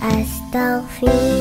Astaghfirullah